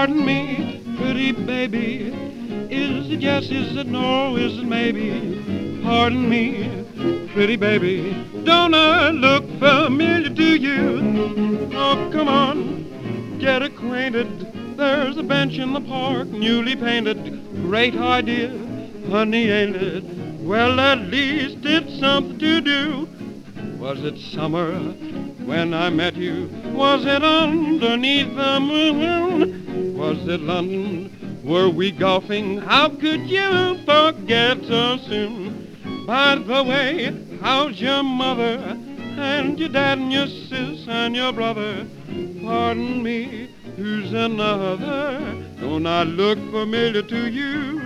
pardon me, pretty baby. Is it yes, is it no, is it maybe? Pardon me, pretty baby. Don't I look familiar to you? Oh, come on, get acquainted. There's a bench in the park, newly painted. Great idea, honey, ain't it? Well, at least it's something to do. Was it summer when I met you? Was it underneath the moon? Was it London? Were we golfing? How could you forget so soon? By the way, how's your mother? And your dad and your sis and your brother? Pardon me, who's another? Don't I look familiar to you?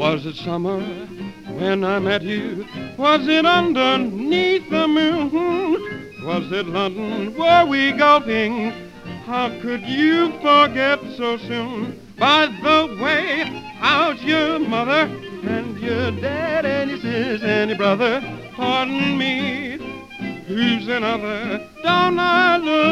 Was it summer when I met you? Was it underneath the moon? Was it London? Were we golfing? How could you forget so soon? By the way, how's your mother and your dad and your sis and your brother? Pardon me, who's another? Don't I look